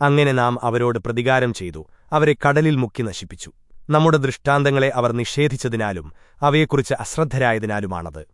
അങ്ങനെ നാം അവരോട് പ്രതികാരം ചെയ്തു. അവരെ കടലിൽ മുക്കി നശിപ്പിച്ചു. നമ്മുടെ ദൃഷ്ടാന്തങ്ങളെ അവർ നിഷേധിച്ചതിനാലും അവയെക്കുറിച്ച് അശ്രദ്ധരായതിനാലുമാണത്.